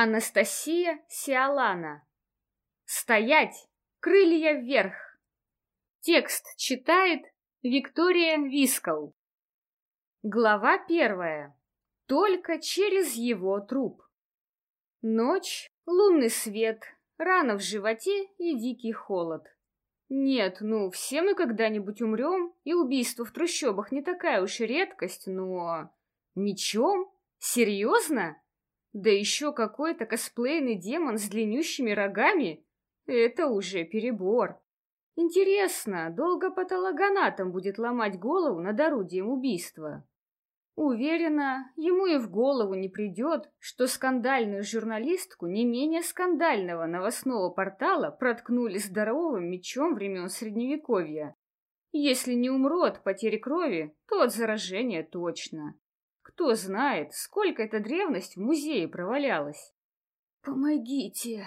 Анастасия Сиалана. Стоять! Крылья вверх! Текст читает Виктория Вискал. Глава первая. Только через его труп. Ночь, лунный свет, рана в животе и дикий холод. Нет, ну, все мы когда-нибудь умрем, и убийство в трущобах не такая уж и редкость, но... Мечом? Серьезно? Да еще какой-то косплейный демон с длиннющими рогами? Это уже перебор. Интересно, долго патологоанатом будет ломать голову над орудием убийства? Уверена, ему и в голову не придет, что скандальную журналистку не менее скандального новостного портала проткнули здоровым мечом времен Средневековья. Если не умру от потери крови, то от заражения точно. Кто знает, сколько эта древность в музее провалялась. «Помогите!»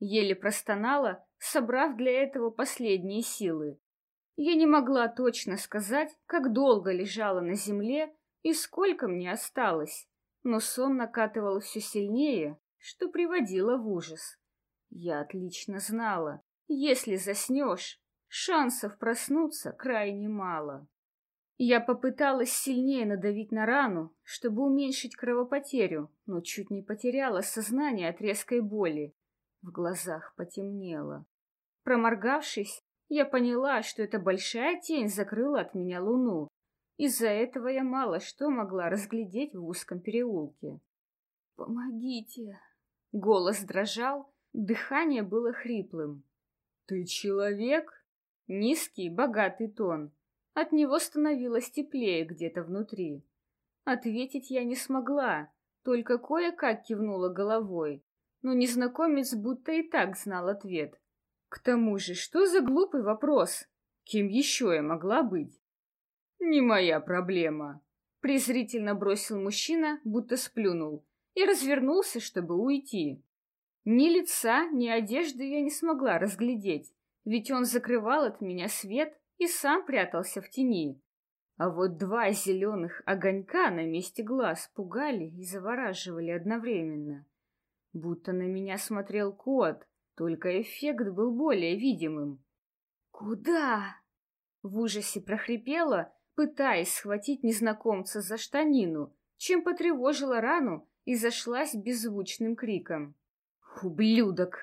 Еле простонала, собрав для этого последние силы. Я не могла точно сказать, как долго лежала на земле и сколько мне осталось, но сон накатывал все сильнее, что приводило в ужас. Я отлично знала, если заснешь, шансов проснуться крайне мало. Я попыталась сильнее надавить на рану, чтобы уменьшить кровопотерю, но чуть не потеряла сознание от резкой боли. В глазах потемнело. Проморгавшись, я поняла, что эта большая тень закрыла от меня луну. Из-за этого я мало что могла разглядеть в узком переулке. «Помогите!» Голос дрожал, дыхание было хриплым. «Ты человек?» Низкий, богатый тон. От него становилось теплее где-то внутри. Ответить я не смогла, только кое-как кивнула головой, но незнакомец будто и так знал ответ. К тому же, что за глупый вопрос? Кем еще я могла быть? Не моя проблема. Презрительно бросил мужчина, будто сплюнул, и развернулся, чтобы уйти. Ни лица, ни одежды я не смогла разглядеть, ведь он закрывал от меня свет и сам прятался в тени. А вот два зеленых огонька на месте глаз пугали и завораживали одновременно. Будто на меня смотрел кот, только эффект был более видимым. «Куда?» В ужасе прохрипела, пытаясь схватить незнакомца за штанину, чем потревожила рану и зашлась беззвучным криком. «Ублюдок!»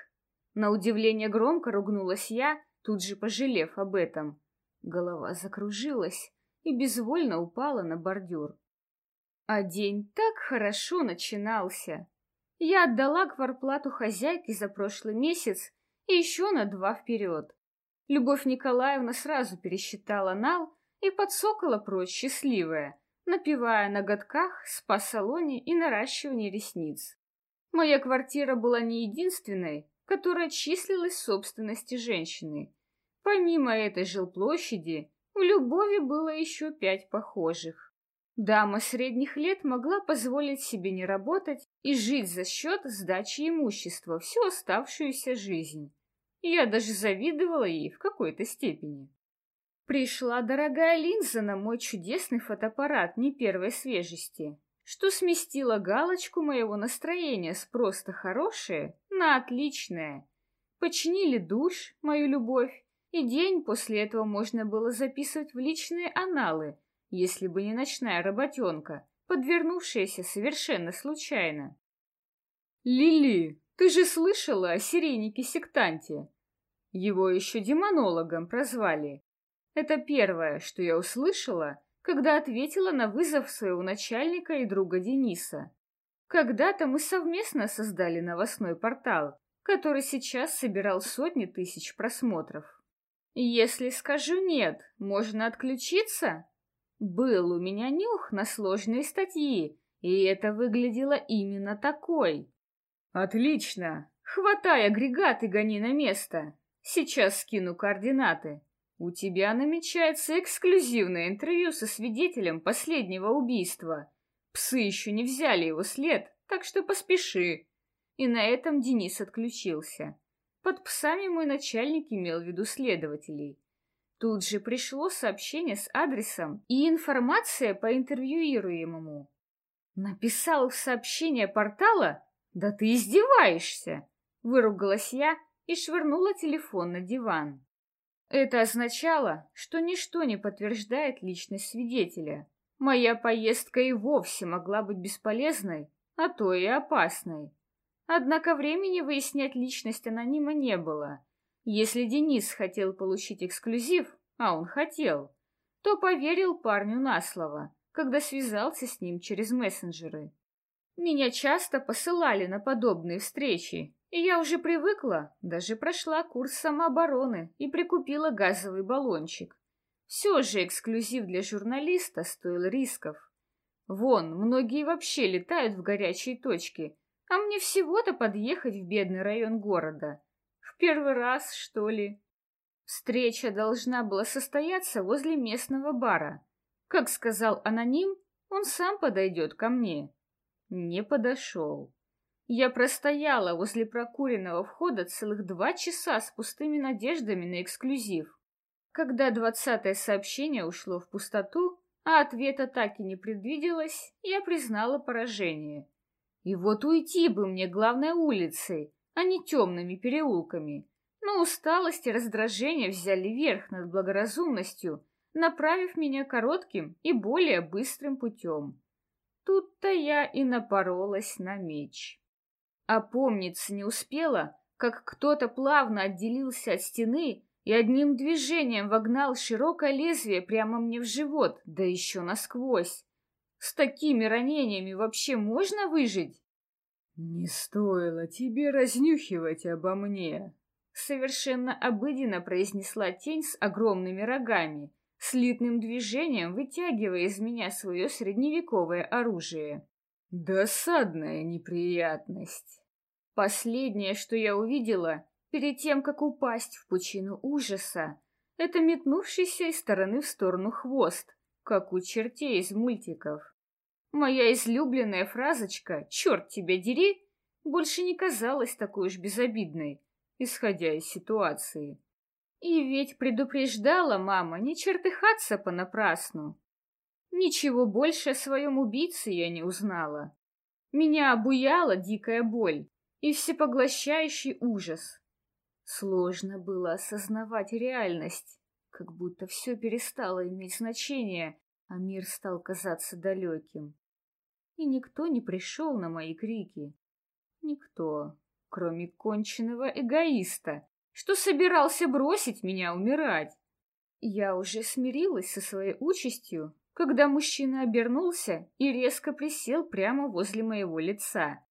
На удивление громко ругнулась я, тут же пожалев об этом. Голова закружилась и безвольно упала на бордюр. А день так хорошо начинался. Я отдала кварплату хозяйке за прошлый месяц и еще на два вперед. Любовь Николаевна сразу пересчитала нал и подсокала прочь счастливая, напевая на годках, спа-салоне и наращивании ресниц. Моя квартира была не единственной, которая числилась в собственности женщины. Помимо этой жилплощади, у Любови было еще пять похожих. Дама средних лет могла позволить себе не работать и жить за счет сдачи имущества всю оставшуюся жизнь. Я даже завидовала ей в какой-то степени. Пришла дорогая линза на мой чудесный фотоаппарат не первой свежести, что сместило галочку моего настроения с просто хорошее на отличное. Починили душ, мою любовь, и день после этого можно было записывать в личные аналы, если бы не ночная работенка, подвернувшаяся совершенно случайно. «Лили, ты же слышала о серийнике-сектанте? Его еще демонологом прозвали. Это первое, что я услышала, когда ответила на вызов своего начальника и друга Дениса. Когда-то мы совместно создали новостной портал, который сейчас собирал сотни тысяч просмотров. Если скажу нет, можно отключиться? Был у меня нюх на сложные статьи, и это выглядело именно такой. Отлично. Хватай агрегат и гони на место. Сейчас скину координаты. У тебя намечается эксклюзивное интервью со свидетелем последнего убийства. Псы еще не взяли его след, так что поспеши. И на этом Денис отключился. Под псами мой начальник имел в виду следователей. Тут же пришло сообщение с адресом и информация по интервьюируемому. Написал в сообщение портала? Да ты издеваешься!» — выругалась я и швырнула телефон на диван. Это означало, что ничто не подтверждает личность свидетеля. Моя поездка и вовсе могла быть бесполезной, а то и опасной. Однако времени выяснять личность анонима не было. Если Денис хотел получить эксклюзив, а он хотел, то поверил парню на слово, когда связался с ним через мессенджеры. Меня часто посылали на подобные встречи, и я уже привыкла, даже прошла курс самообороны и прикупила газовый баллончик. Все же эксклюзив для журналиста стоил рисков. Вон, многие вообще летают в горячие точки, а мне всего-то подъехать в бедный район города. В первый раз, что ли? Встреча должна была состояться возле местного бара. Как сказал аноним, он сам подойдет ко мне. Не подошел. Я простояла возле прокуренного входа целых два часа с пустыми надеждами на эксклюзив. Когда двадцатое сообщение ушло в пустоту, а ответа так и не предвиделось, я признала поражение. И вот уйти бы мне главной улицей, а не темными переулками. Но усталость и раздражение взяли верх над благоразумностью, направив меня коротким и более быстрым путем. Тут-то я и напоролась на меч. Опомниться не успела, как кто-то плавно отделился от стены и одним движением вогнал широкое лезвие прямо мне в живот, да еще насквозь. С такими ранениями вообще можно выжить? Не стоило тебе разнюхивать обо мне, совершенно обыденно произнесла тень с огромными рогами, слитным движением вытягивая из меня свое средневековое оружие. Досадная неприятность. Последнее, что я увидела, перед тем, как упасть в пучину ужаса, это метнувшийся из стороны в сторону хвост, как у чертей из мультиков. Моя излюбленная фразочка «Черт тебя дери!» больше не казалась такой уж безобидной, исходя из ситуации. И ведь предупреждала мама не чертыхаться понапрасну. Ничего больше о своем убийце я не узнала. Меня обуяла дикая боль, и всепоглощающий ужас. Сложно было осознавать реальность, как будто все перестало иметь значение, а мир стал казаться далеким. И никто не пришел на мои крики. Никто, кроме конченного эгоиста, что собирался бросить меня умирать. Я уже смирилась со своей участью, когда мужчина обернулся и резко присел прямо возле моего лица.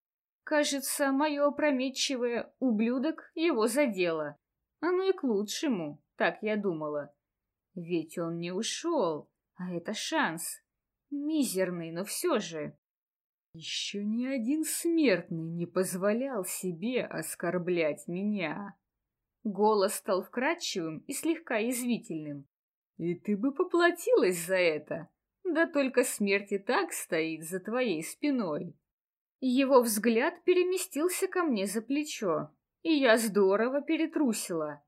Кажется, мое опрометчивое «ублюдок» его задело. Оно и к лучшему, так я думала. Ведь он не ушел, а это шанс. Мизерный, но все же. Еще ни один смертный не позволял себе оскорблять меня. Голос стал вкрадчивым и слегка язвительным. И ты бы поплатилась за это. Да только смерть и так стоит за твоей спиной. Его взгляд переместился ко мне за плечо, и я здорово перетрусила.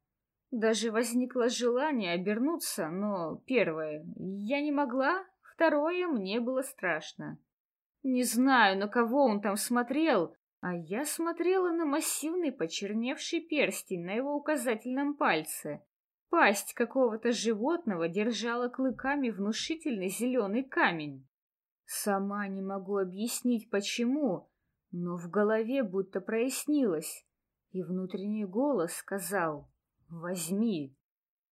Даже возникло желание обернуться, но первое, я не могла, второе, мне было страшно. Не знаю, на кого он там смотрел, а я смотрела на массивный почерневший перстень на его указательном пальце. Пасть какого-то животного держала клыками внушительный зеленый камень. Сама не могу объяснить, почему, но в голове будто прояснилось, и внутренний голос сказал «Возьми».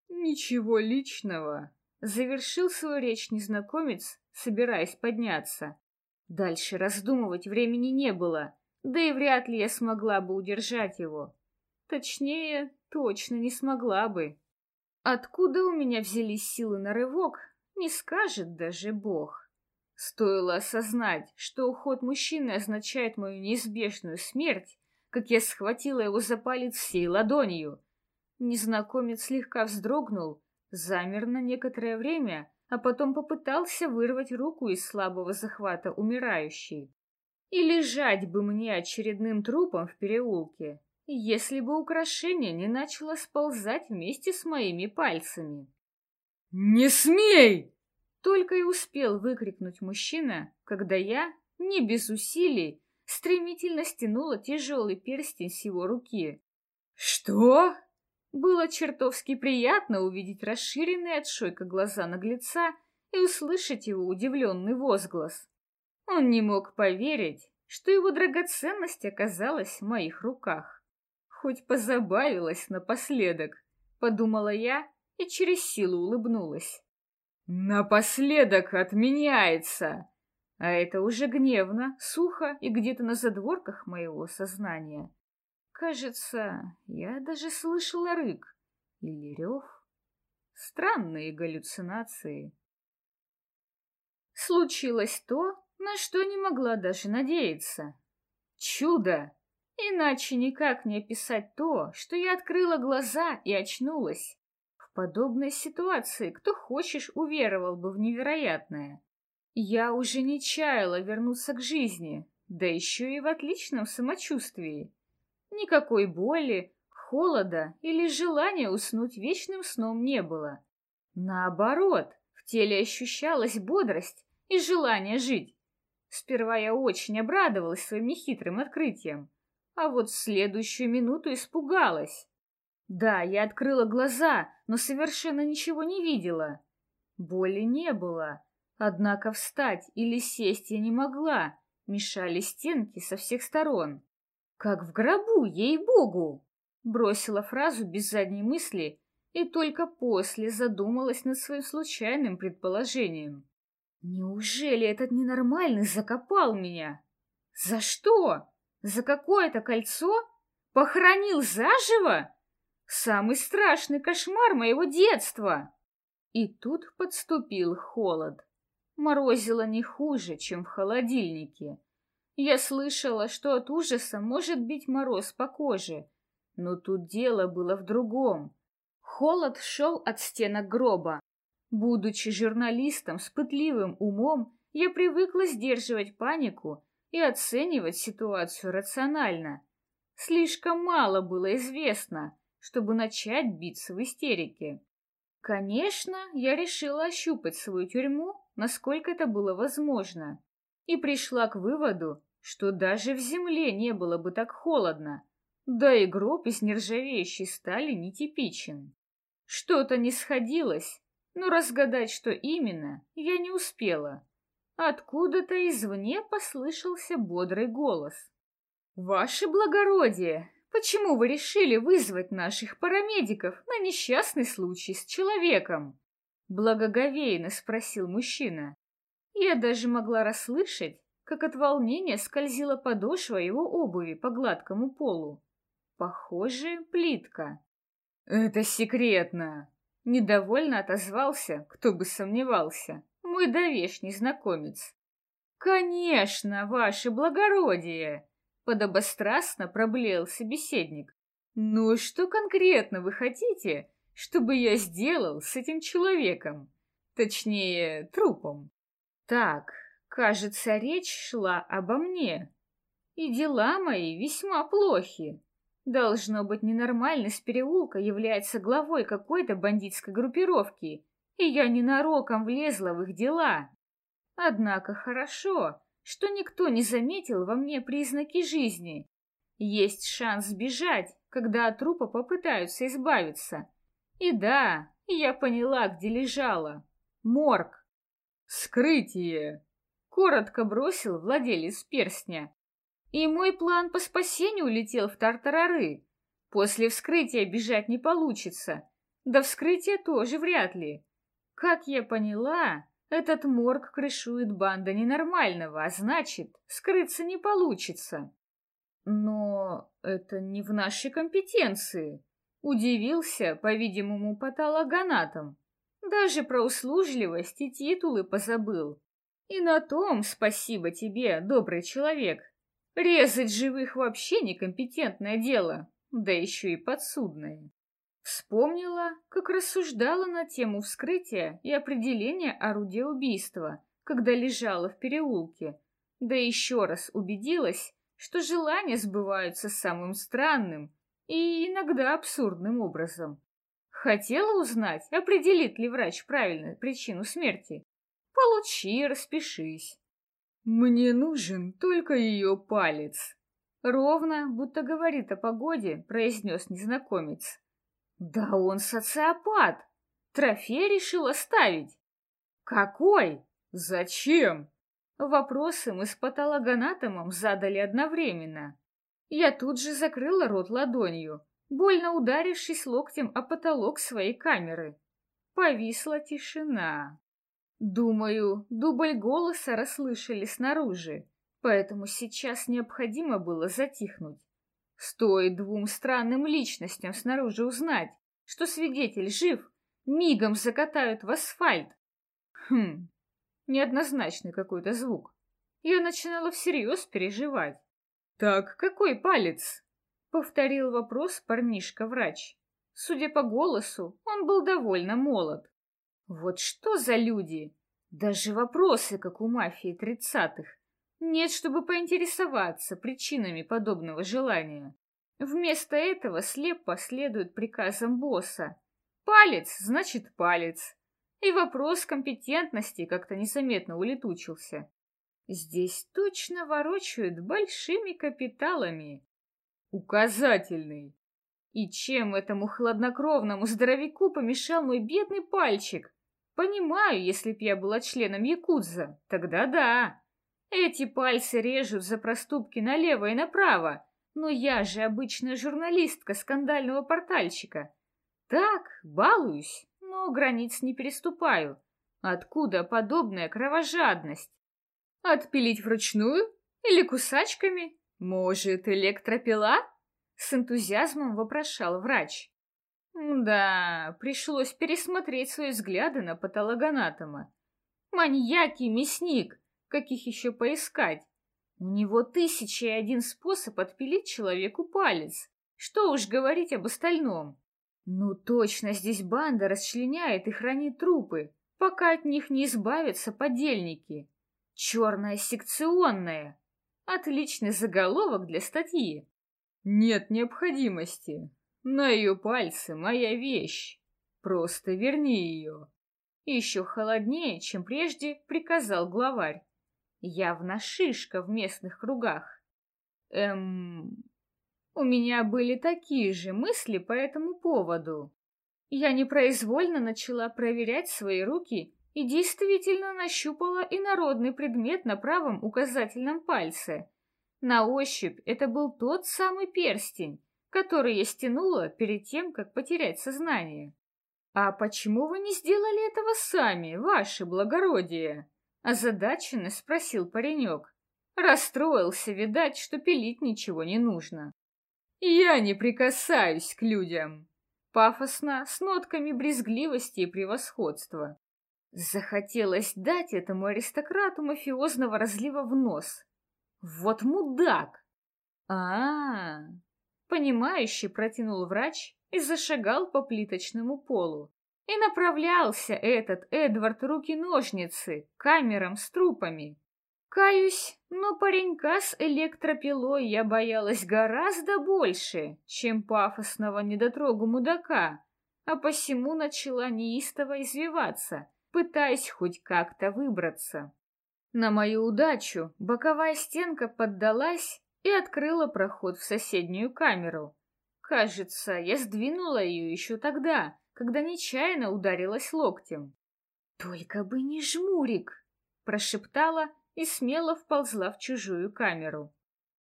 «Ничего личного», — завершил свою речь незнакомец, собираясь подняться. Дальше раздумывать времени не было, да и вряд ли я смогла бы удержать его. Точнее, точно не смогла бы. Откуда у меня взялись силы на рывок, не скажет даже Бог. Стоило осознать, что уход мужчины означает мою неизбежную смерть, как я схватила его за палец всей ладонью. Незнакомец слегка вздрогнул, замер на некоторое время, а потом попытался вырвать руку из слабого захвата умирающей. И лежать бы мне очередным трупом в переулке, если бы украшение не начало сползать вместе с моими пальцами. «Не смей!» Только и успел выкрикнуть мужчина, когда я, не без усилий, стремительно стянула тяжелый перстень с его руки. «Что?» Было чертовски приятно увидеть расширенные от шойка глаза наглеца и услышать его удивленный возглас. Он не мог поверить, что его драгоценность оказалась в моих руках. Хоть позабавилась напоследок, подумала я и через силу улыбнулась. Напоследок отменяется! А это уже гневно, сухо и где-то на задворках моего сознания. Кажется, я даже слышала рык или рев. Странные галлюцинации. Случилось то, на что не могла даже надеяться. Чудо! Иначе никак не описать то, что я открыла глаза и очнулась. В подобной ситуации кто хочешь уверовал бы в невероятное. Я уже не чаяла вернуться к жизни, да еще и в отличном самочувствии. Никакой боли, холода или желания уснуть вечным сном не было. Наоборот, в теле ощущалась бодрость и желание жить. Сперва я очень обрадовалась своим нехитрым открытием, а вот в следующую минуту испугалась. Да, я открыла глаза, но совершенно ничего не видела. Боли не было, однако встать или сесть я не могла, мешали стенки со всех сторон. Как в гробу, ей-богу! Бросила фразу без задней мысли и только после задумалась над своим случайным предположением. Неужели этот ненормальный закопал меня? За что? За какое-то кольцо? Похоронил заживо? Самый страшный кошмар моего детства! И тут подступил холод. Морозило не хуже, чем в холодильнике. Я слышала, что от ужаса может бить мороз по коже, но тут дело было в другом. Холод шел от стенок гроба. Будучи журналистом с пытливым умом, я привыкла сдерживать панику и оценивать ситуацию рационально. Слишком мало было известно, чтобы начать биться в истерике. Конечно, я решила ощупать свою тюрьму, насколько это было возможно, и пришла к выводу, что даже в земле не было бы так холодно, да и гроб из нержавеющей стали нетипичен. Что-то не сходилось, но разгадать, что именно, я не успела. Откуда-то извне послышался бодрый голос. «Ваше благородие, почему вы решили вызвать наших парамедиков на несчастный случай с человеком?» Благоговейно спросил мужчина. Я даже могла расслышать, как от волнения скользила подошва его обуви по гладкому полу. Похоже, плитка. «Это секретно!» Недовольно отозвался, кто бы сомневался, мой довешний знакомец. «Конечно, ваше благородие!» Подобострастно проблеял собеседник. «Ну что конкретно вы хотите, чтобы я сделал с этим человеком? Точнее, трупом?» «Так, Кажется, речь шла обо мне. И дела мои весьма плохи. Должно быть, ненормальный с переулка является главой какой-то бандитской группировки, и я ненароком влезла в их дела. Однако хорошо, что никто не заметил во мне признаки жизни. Есть шанс сбежать, когда от трупа попытаются избавиться. И да, я поняла, где лежала. Морг. Скрытие коротко бросил владелец перстня. И мой план по спасению улетел в тартарары. После вскрытия бежать не получится. До вскрытия тоже вряд ли. Как я поняла, этот морг крышует банда ненормального, а значит, скрыться не получится. Но это не в нашей компетенции. Удивился, по-видимому, патологоанатом. Даже про услужливость и титулы позабыл. И на том спасибо тебе, добрый человек. Резать живых вообще некомпетентное дело, да еще и подсудное. Вспомнила, как рассуждала на тему вскрытия и определения орудия убийства, когда лежала в переулке, да еще раз убедилась, что желания сбываются самым странным и иногда абсурдным образом. Хотела узнать, определит ли врач правильную причину смерти, Получи, распишись. Мне нужен только ее палец. Ровно, будто говорит о погоде, произнес незнакомец. Да он социопат. Трофей решил оставить. Какой? Зачем? Вопросы мы с патологоанатомом задали одновременно. Я тут же закрыла рот ладонью, больно ударившись локтем о потолок своей камеры. Повисла тишина. Думаю, дубль голоса расслышали снаружи, поэтому сейчас необходимо было затихнуть. Стоит двум странным личностям снаружи узнать, что свидетель жив, мигом закатают в асфальт. Хм, неоднозначный какой-то звук. Я начинала всерьез переживать. «Так, какой палец?» — повторил вопрос парнишка-врач. Судя по голосу, он был довольно молод. Вот что за люди? Даже вопросы, как у мафии тридцатых. Нет, чтобы поинтересоваться причинами подобного желания. Вместо этого слепо следует приказам босса. Палец значит палец. И вопрос компетентности как-то незаметно улетучился. Здесь точно ворочают большими капиталами. Указательный. И чем этому хладнокровному здоровяку помешал мой бедный пальчик? Понимаю, если б я была членом Якудза, тогда да. Эти пальцы режут за проступки налево и направо, но я же обычная журналистка скандального портальчика. Так, балуюсь, но границ не переступаю. Откуда подобная кровожадность? Отпилить вручную? Или кусачками? Может, электропила? С энтузиазмом вопрошал врач. Да, пришлось пересмотреть свои взгляды на патологоанатома. Маньяк и мясник, каких еще поискать? У него тысяча и один способ отпилить человеку палец. Что уж говорить об остальном. Ну точно здесь банда расчленяет и хранит трупы, пока от них не избавятся подельники. Черная секционная. Отличный заголовок для статьи. Нет необходимости. На ее пальце моя вещь. Просто верни ее. Еще холоднее, чем прежде, приказал главарь. Явно шишка в местных кругах. Эм... У меня были такие же мысли по этому поводу. Я непроизвольно начала проверять свои руки и действительно нащупала инородный предмет на правом указательном пальце. На ощупь это был тот самый перстень, который я стянула перед тем, как потерять сознание. «А почему вы не сделали этого сами, ваше благородие?» Озадаченно спросил паренек. Расстроился, видать, что пилить ничего не нужно. «Я не прикасаюсь к людям!» Пафосно, с нотками брезгливости и превосходства. Захотелось дать этому аристократу мафиозного разлива в нос. Вот мудак! а а, -а. Понимающий протянул врач и зашагал по плиточному полу. И направлялся этот Эдвард руки-ножницы камерам с трупами. Каюсь, но паренька с электропилой я боялась гораздо больше, чем пафосного недотрогу мудака, а посему начала неистово извиваться, пытаясь хоть как-то выбраться. На мою удачу боковая стенка поддалась и открыла проход в соседнюю камеру. Кажется, я сдвинула ее еще тогда, когда нечаянно ударилась локтем. «Только бы не жмурик!» — прошептала и смело вползла в чужую камеру.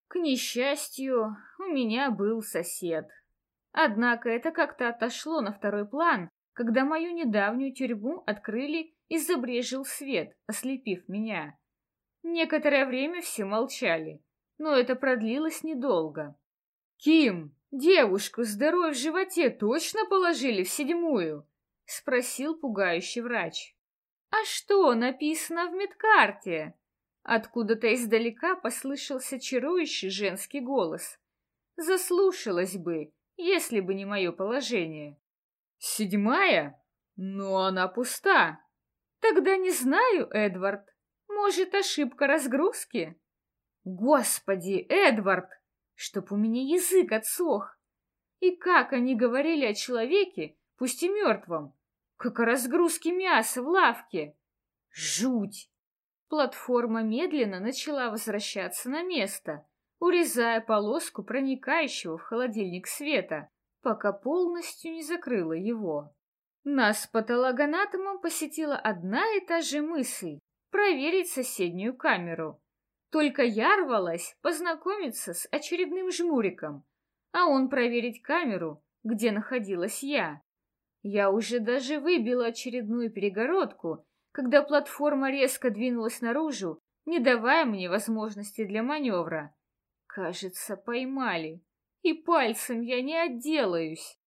К несчастью, у меня был сосед. Однако это как-то отошло на второй план, когда мою недавнюю тюрьму открыли и забрежил свет, ослепив меня. Некоторое время все молчали, но это продлилось недолго. «Ким!» Девушку с дырой в животе точно положили в седьмую? Спросил пугающий врач. А что написано в медкарте? Откуда-то издалека послышался чарующий женский голос. Заслушалась бы, если бы не мое положение. Седьмая? Но она пуста. Тогда не знаю, Эдвард. Может, ошибка разгрузки? Господи, Эдвард! чтоб у меня язык отсох. И как они говорили о человеке, пусть и мертвом, как о разгрузке мяса в лавке. Жуть! Платформа медленно начала возвращаться на место, урезая полоску проникающего в холодильник света, пока полностью не закрыла его. Нас патологоанатомом посетила одна и та же мысль — проверить соседнюю камеру. Только я рвалась познакомиться с очередным жмуриком, а он проверить камеру, где находилась я. Я уже даже выбила очередную перегородку, когда платформа резко двинулась наружу, не давая мне возможности для маневра. Кажется, поймали. И пальцем я не отделаюсь.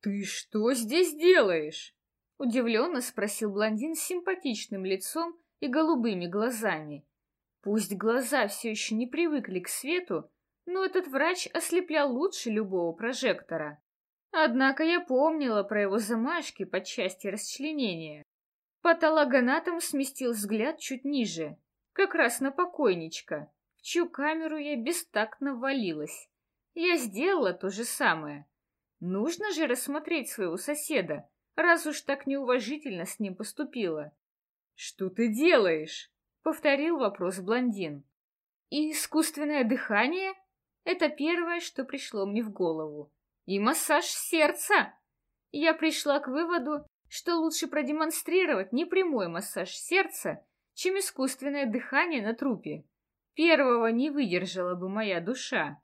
«Ты что здесь делаешь?» Удивленно спросил блондин с симпатичным лицом и голубыми глазами. Пусть глаза все еще не привыкли к свету, но этот врач ослеплял лучше любого прожектора. Однако я помнила про его замашки по части расчленения. Патологоанатом сместил взгляд чуть ниже, как раз на покойничка, в чью камеру я бестактно ввалилась. Я сделала то же самое. Нужно же рассмотреть своего соседа, раз уж так неуважительно с ним поступила. «Что ты делаешь?» — повторил вопрос блондин. «И искусственное дыхание — это первое, что пришло мне в голову. И массаж сердца!» Я пришла к выводу, что лучше продемонстрировать непрямой массаж сердца, чем искусственное дыхание на трупе. Первого не выдержала бы моя душа.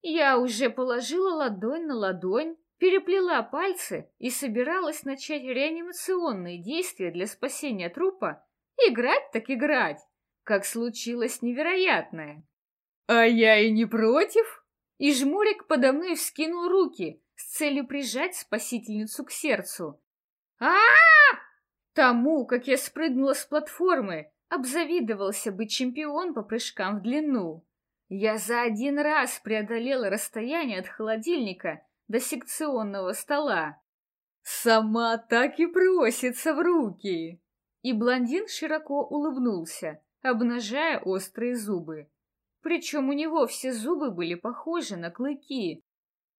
Я уже положила ладонь на ладонь, переплела пальцы и собиралась начать реанимационные действия для спасения трупа. Играть так играть, как случилось невероятное. А я и не против. И жмурик подо мной вскинул руки с целью прижать спасительницу к сердцу. а а, -а! Тому, как я спрыгнула с платформы, обзавидовался бы чемпион по прыжкам в длину. Я за один раз преодолела расстояние от холодильника до секционного стола. Сама так и просится в руки. И блондин широко улыбнулся, обнажая острые зубы. Причем у него все зубы были похожи на клыки.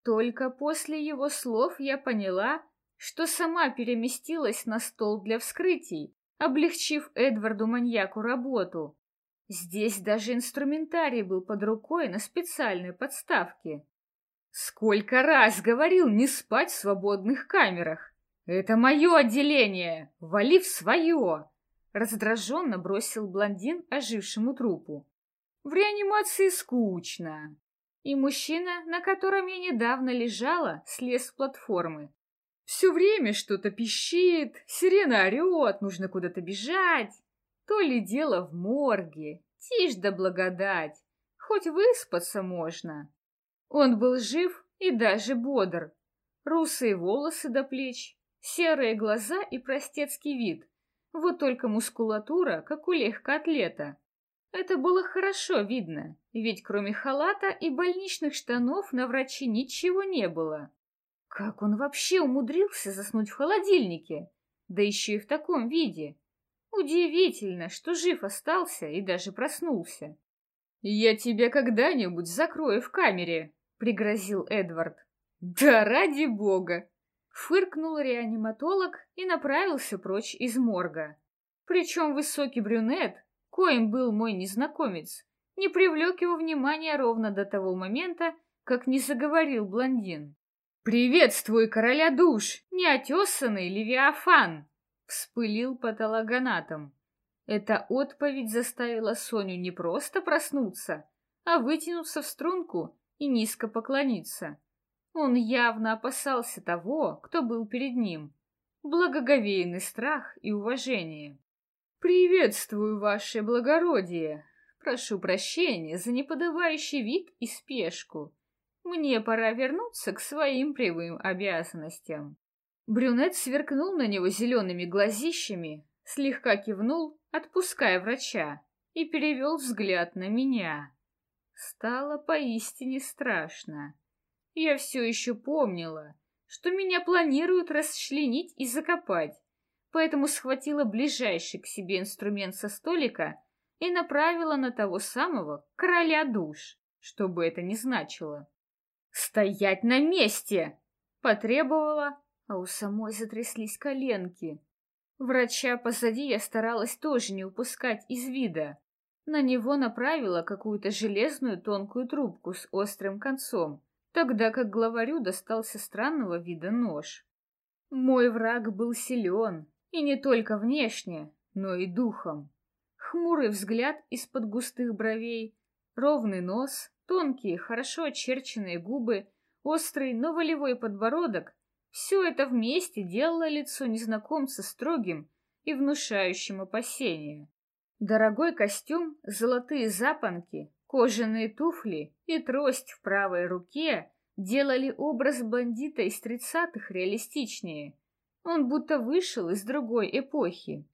Только после его слов я поняла, что сама переместилась на стол для вскрытий, облегчив Эдварду-маньяку работу. Здесь даже инструментарий был под рукой на специальной подставке. Сколько раз говорил не спать в свободных камерах. Это мое отделение, вали в свое. Раздраженно бросил блондин ожившему трупу. В реанимации скучно. И мужчина, на котором я недавно лежала, слез с платформы. Все время что-то пищит, сирена орет, нужно куда-то бежать. То ли дело в морге. Тишь да благодать. Хоть выспаться можно. Он был жив и даже бодр. Русые волосы до плеч, серые глаза и простецкий вид. Вот только мускулатура, как у легкоатлета. Это было хорошо видно, ведь кроме халата и больничных штанов на враче ничего не было. Как он вообще умудрился заснуть в холодильнике? Да еще и в таком виде. Удивительно, что жив остался и даже проснулся. «Я тебя когда-нибудь закрою в камере», — пригрозил Эдвард. «Да ради бога!» Фыркнул реаниматолог и направился прочь из морга. Причем высокий брюнет, коим был мой незнакомец, не привлек его внимания ровно до того момента, как не заговорил блондин. «Приветствуй, короля душ, неотесанный Левиафан!» Вспылил патологоанатом. Эта отповедь заставила Соню не просто проснуться, а вытянуться в струнку и низко поклониться. Он явно опасался того, кто был перед ним. Благоговейный страх и уважение. «Приветствую, ваше благородие! Прошу прощения за неподобающий вид и спешку. Мне пора вернуться к своим прямым обязанностям». Брюнет сверкнул на него зелеными глазищами, слегка кивнул, отпуская врача, и перевел взгляд на меня. Стало поистине страшно. Я все еще помнила, что меня планируют расчленить и закопать, поэтому схватила ближайший к себе инструмент со столика и направила на того самого короля душ, что бы это ни значило. «Стоять на месте!» — потребовала, а у самой затряслись коленки. Врача позади я старалась тоже не упускать из вида. На него направила какую-то железную тонкую трубку с острым концом, тогда как главарю достался странного вида нож. Мой враг был силен, и не только внешне, но и духом. Хмурый взгляд из-под густых бровей, ровный нос, тонкие, хорошо очерченные губы, острый, но волевой подбородок — все это вместе делало лицо незнакомца строгим и внушающим опасения. Дорогой костюм, золотые запонки, кожаные туфли и трость в правой руке делали образ бандита из тридцатых реалистичнее. Он будто вышел из другой эпохи.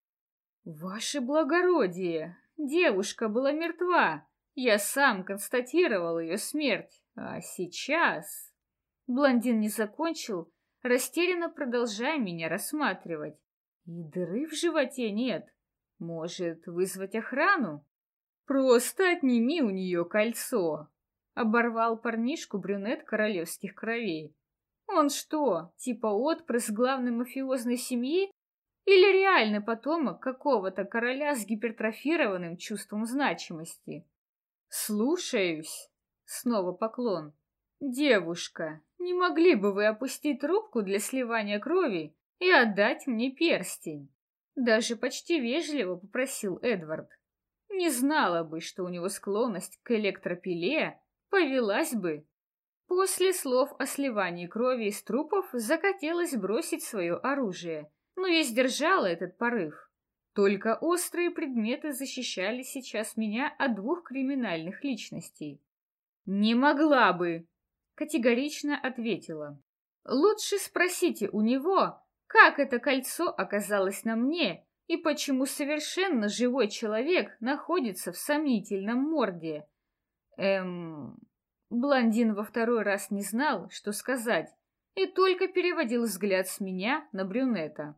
«Ваше благородие! Девушка была мертва! Я сам констатировал ее смерть, а сейчас...» Блондин не закончил, растерянно продолжая меня рассматривать. И дыры в животе нет. Может, вызвать охрану? Просто отними у нее кольцо. Оборвал парнишку брюнет королевских кровей. Он что, типа отпрыск главной мафиозной семьи? Или реальный потомок какого-то короля с гипертрофированным чувством значимости? Слушаюсь. Снова поклон. Девушка, не могли бы вы опустить трубку для сливания крови и отдать мне перстень? Даже почти вежливо попросил Эдвард. Не знала бы, что у него склонность к электропиле, повелась бы. После слов о сливании крови из трупов захотелось бросить свое оружие, но я сдержала этот порыв. Только острые предметы защищали сейчас меня от двух криминальных личностей. «Не могла бы!» — категорично ответила. «Лучше спросите у него, как это кольцо оказалось на мне и почему совершенно живой человек находится в сомнительном морде? Эм... Блондин во второй раз не знал, что сказать, и только переводил взгляд с меня на брюнета.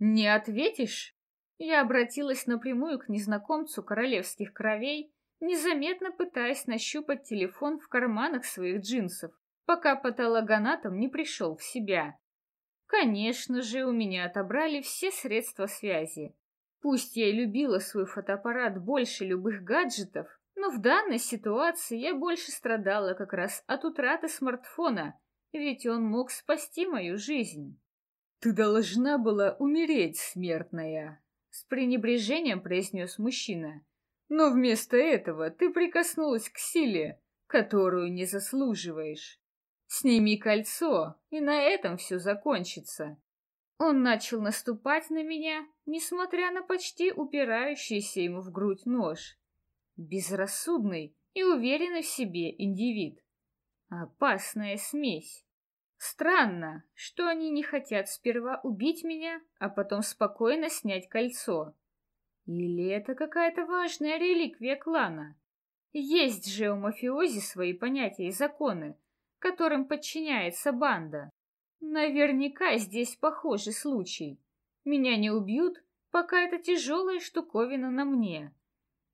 «Не ответишь?» Я обратилась напрямую к незнакомцу королевских кровей, незаметно пытаясь нащупать телефон в карманах своих джинсов, пока патологоанатом не пришел в себя. Конечно же, у меня отобрали все средства связи. Пусть я и любила свой фотоаппарат больше любых гаджетов, но в данной ситуации я больше страдала как раз от утраты смартфона, ведь он мог спасти мою жизнь. «Ты должна была умереть, смертная!» С пренебрежением произнес мужчина. «Но вместо этого ты прикоснулась к силе, которую не заслуживаешь. Сними кольцо, и на этом все закончится. Он начал наступать на меня, несмотря на почти упирающийся ему в грудь нож. Безрассудный и уверенный в себе индивид. Опасная смесь. Странно, что они не хотят сперва убить меня, а потом спокойно снять кольцо. Или это какая-то важная реликвия клана? Есть же у мафиози свои понятия и законы, которым подчиняется банда. Наверняка здесь похожий случай. Меня не убьют, пока эта тяжелая штуковина на мне.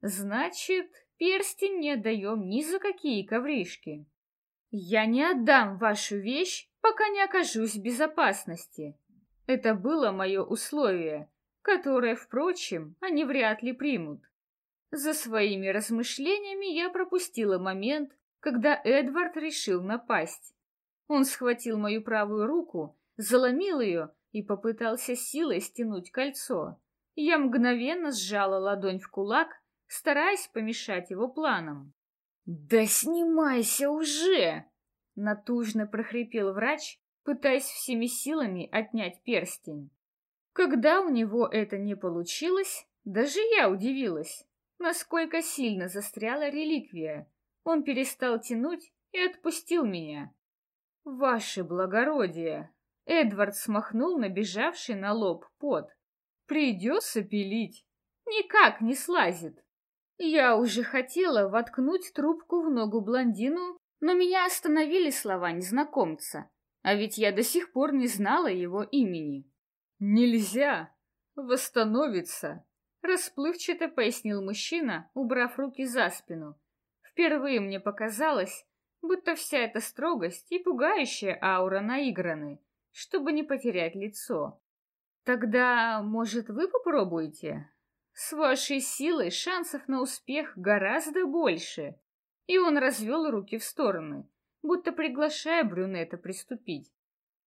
Значит, перстень не отдаем ни за какие ковришки. Я не отдам вашу вещь, пока не окажусь в безопасности. Это было мое условие, которое, впрочем, они вряд ли примут. За своими размышлениями я пропустила момент, когда Эдвард решил напасть. Он схватил мою правую руку, заломил ее и попытался силой стянуть кольцо. Я мгновенно сжала ладонь в кулак, стараясь помешать его планам. «Да снимайся уже!» — натужно прохрипел врач, пытаясь всеми силами отнять перстень. Когда у него это не получилось, даже я удивилась, насколько сильно застряла реликвия. Он перестал тянуть и отпустил меня. «Ваше благородие!» Эдвард смахнул набежавший на лоб пот. «Придется пилить. Никак не слазит». Я уже хотела воткнуть трубку в ногу блондину, но меня остановили слова незнакомца, а ведь я до сих пор не знала его имени. «Нельзя! Восстановиться!» Расплывчато пояснил мужчина, убрав руки за спину. Впервые мне показалось, будто вся эта строгость и пугающая аура наиграны, чтобы не потерять лицо. Тогда, может, вы попробуете? С вашей силой шансов на успех гораздо больше. И он развел руки в стороны, будто приглашая брюнета приступить.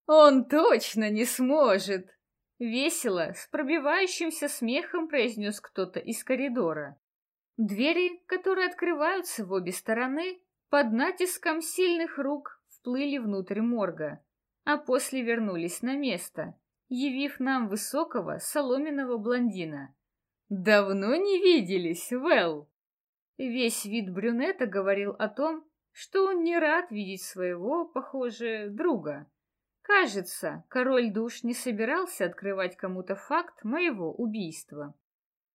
Он точно не сможет! Весело, с пробивающимся смехом произнес кто-то из коридора. Двери, которые открываются в обе стороны, под натиском сильных рук вплыли внутрь морга, а после вернулись на место, явив нам высокого соломенного блондина. «Давно не виделись, Вэл!» Весь вид брюнета говорил о том, что он не рад видеть своего, похоже, друга. Кажется, король душ не собирался открывать кому-то факт моего убийства.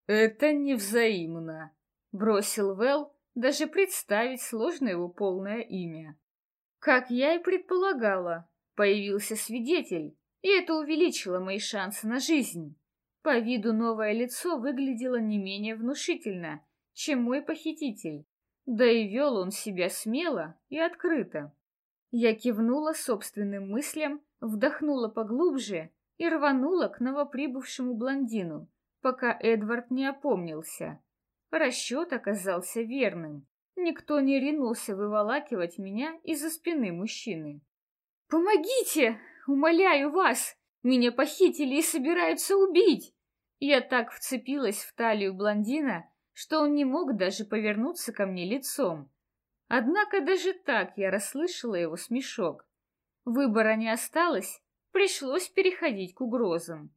«Это невзаимно», — бросил Вэл, даже представить сложно его полное имя. Как я и предполагала, появился свидетель, и это увеличило мои шансы на жизнь. По виду новое лицо выглядело не менее внушительно, чем мой похититель, да и вел он себя смело и открыто. Я кивнула собственным мыслям, вдохнула поглубже и рванула к новоприбывшему блондину, пока Эдвард не опомнился. Расчет оказался верным. Никто не ринулся выволакивать меня из-за спины мужчины. «Помогите! Умоляю вас! Меня похитили и собираются убить!» Я так вцепилась в талию блондина, что он не мог даже повернуться ко мне лицом. Однако даже так я расслышала его смешок. Выбора не осталось, пришлось переходить к угрозам.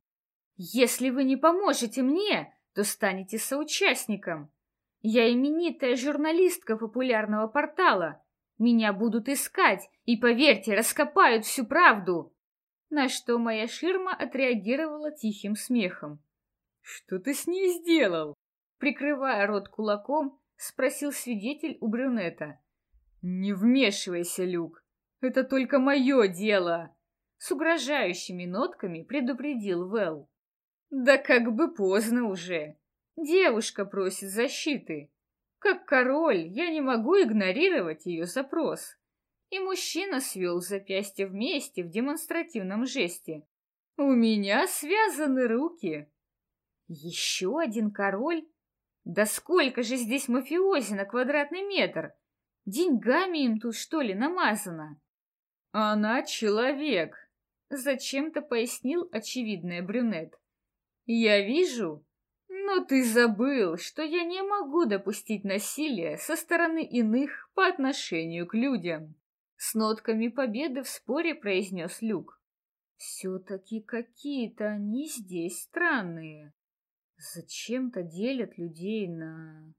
«Если вы не поможете мне, то станете соучастником. Я именитая журналистка популярного портала. Меня будут искать и, поверьте, раскопают всю правду!» На что моя ширма отреагировала тихим смехом. «Что ты с ней сделал?» Прикрывая рот кулаком, спросил свидетель у брюнета. «Не вмешивайся, Люк, это только мое дело!» С угрожающими нотками предупредил Вэл. «Да как бы поздно уже. Девушка просит защиты. Как король, я не могу игнорировать ее запрос». И мужчина свел запястья вместе в демонстративном жесте. «У меня связаны руки!» «Еще один король? Да сколько же здесь мафиози на квадратный метр!» Деньгами им тут, что ли, намазано? Она человек, зачем-то пояснил очевидное брюнет. Я вижу, но ты забыл, что я не могу допустить насилия со стороны иных по отношению к людям. С нотками победы в споре произнес Люк. Все-таки какие-то они здесь странные. Зачем-то делят людей на...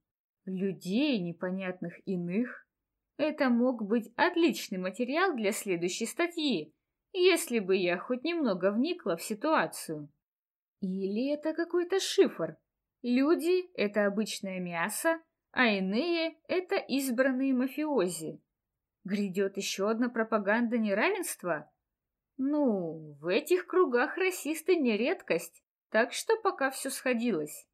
людей непонятных иных это мог быть отличный материал для следующей статьи, если бы я хоть немного вникла в ситуацию. Или это какой-то шифр. Люди — это обычное мясо, а иные — это избранные мафиози. Грядет еще одна пропаганда неравенства? Ну, в этих кругах расисты не редкость, так что пока все сходилось.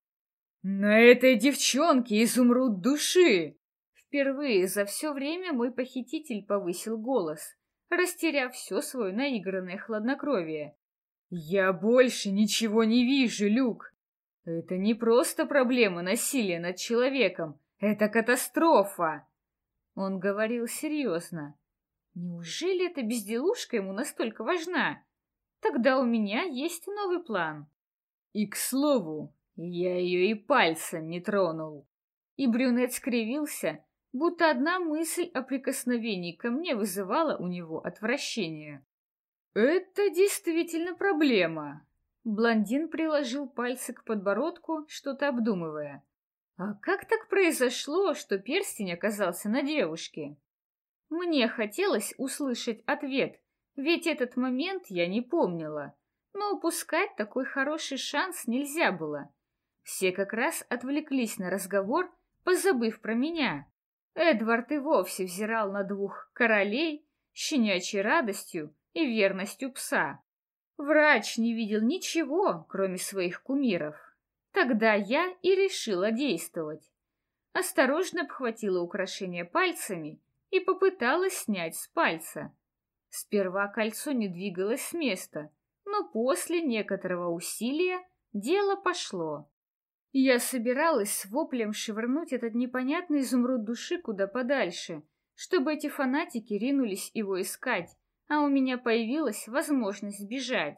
«На этой девчонке изумруд души!» Впервые за все время мой похититель повысил голос, растеряв все свое наигранное хладнокровие. «Я больше ничего не вижу, Люк! Это не просто проблема насилия над человеком, это катастрофа!» Он говорил серьезно. «Неужели эта безделушка ему настолько важна? Тогда у меня есть новый план». И, к слову, я ее и пальцем не тронул. И брюнет скривился, будто одна мысль о прикосновении ко мне вызывала у него отвращение. «Это действительно проблема!» Блондин приложил пальцы к подбородку, что-то обдумывая. «А как так произошло, что перстень оказался на девушке?» Мне хотелось услышать ответ, ведь этот момент я не помнила. Но упускать такой хороший шанс нельзя было. Все как раз отвлеклись на разговор, позабыв про меня. Эдвард и вовсе взирал на двух королей щенячьей радостью и верностью пса. Врач не видел ничего, кроме своих кумиров. Тогда я и решила действовать. Осторожно обхватила украшение пальцами и попыталась снять с пальца. Сперва кольцо не двигалось с места, но после некоторого усилия дело пошло. Я собиралась с воплем швырнуть этот непонятный изумруд души куда подальше, чтобы эти фанатики ринулись его искать, а у меня появилась возможность сбежать.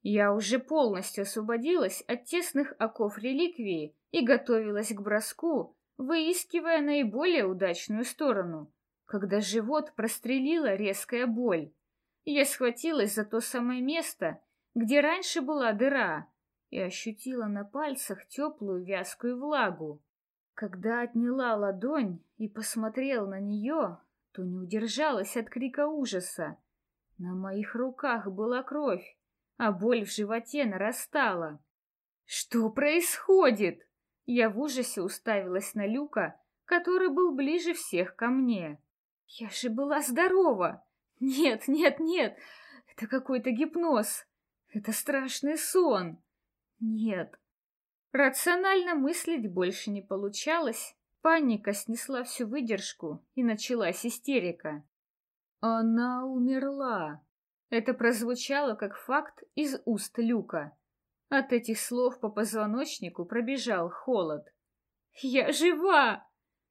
Я уже полностью освободилась от тесных оков реликвии и готовилась к броску, выискивая наиболее удачную сторону, когда живот прострелила резкая боль. Я схватилась за то самое место, где раньше была дыра, и ощутила на пальцах теплую вязкую влагу. Когда отняла ладонь и посмотрел на нее, то не удержалась от крика ужаса. На моих руках была кровь, а боль в животе нарастала. Что происходит? Я в ужасе уставилась на Люка, который был ближе всех ко мне. Я же была здорова. Нет, нет, нет, это какой-то гипноз. Это страшный сон. Нет. Рационально мыслить больше не получалось. Паника снесла всю выдержку, и началась истерика. Она умерла. Это прозвучало как факт из уст Люка. От этих слов по позвоночнику пробежал холод. «Я жива!»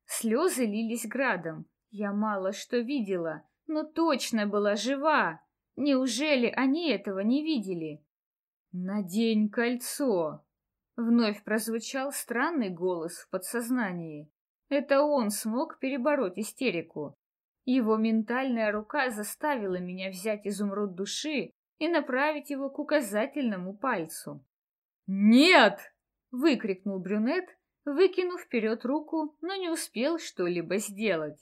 Слезы лились градом. Я мало что видела, но точно была жива. Неужели они этого не видели? «Надень кольцо!» Вновь прозвучал странный голос в подсознании. Это он смог перебороть истерику. Его ментальная рука заставила меня взять изумруд души и направить его к указательному пальцу. «Нет!» — выкрикнул брюнет, выкинув вперед руку, но не успел что-либо сделать.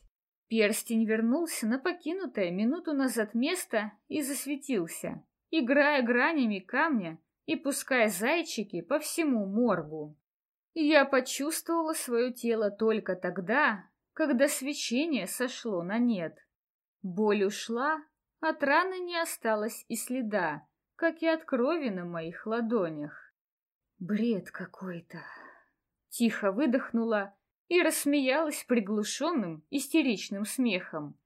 Перстень вернулся на покинутое минуту назад место и засветился, играя гранями камня и пуская зайчики по всему моргу. Я почувствовала свое тело только тогда, когда свечение сошло на нет. Боль ушла, от раны не осталось и следа, как и от крови на моих ладонях. Бред какой-то. Тихо выдохнула и рассмеялась приглушенным, истеричным смехом.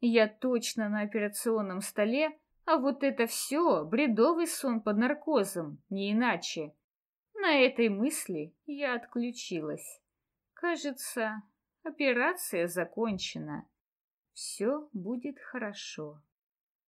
Я точно на операционном столе, а вот это все бредовый сон под наркозом, не иначе. На этой мысли я отключилась. Кажется, Операция закончена. Все будет хорошо.